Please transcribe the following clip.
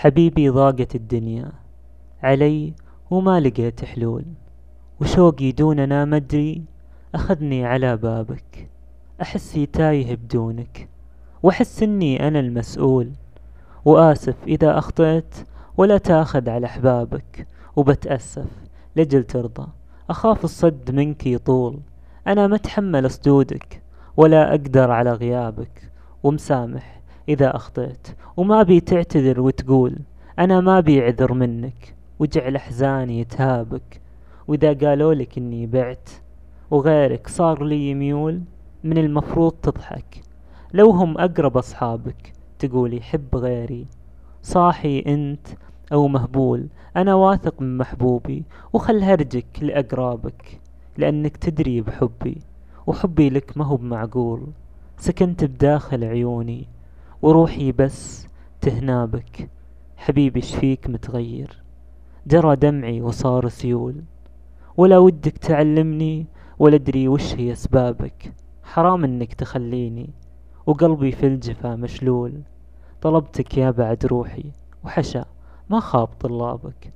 حبيبي ضاقت الدنيا. علي وما لقيت حلول. وشوقي دون أنا مدري أخذني على بابك. أحسي تايه بدونك. وأحس إني أنا المسؤول. وآسف إذا أخطأت ولا تأخذ على أحبابك. وبتأسف لجل ترضى. أخاف الصد منك يطول. أنا متحمل صدودك ولا أقدر على غيابك. ومسامح إذا أخطيت وما بي تعتذر وتقول أنا ما بي عذر منك وجعل أحزاني يتهابك وإذا قالولك إني بعت وغيرك صار لي ميول من المفروض تضحك. لو هم أقرب أصحابك تقولي حب غيري. صاحي أنت أو مهبول أنا واثق من محبوبي وخل هرجك لأقرابك لأنك تدري بحبي. وحبي لك ما هو بمعقول سكنت بداخل عيوني. وروحي بس تهنابك حبيبي شفيك متغير؟ جرى دمعي وصار سيول. ولا ودك تعلمني ولا أدري وش هي أسبابك. حرام إنك تخليني وقلبي في الجفا مشلول. طلبتك يا بعد روحي وحشا ما خاب طلابك.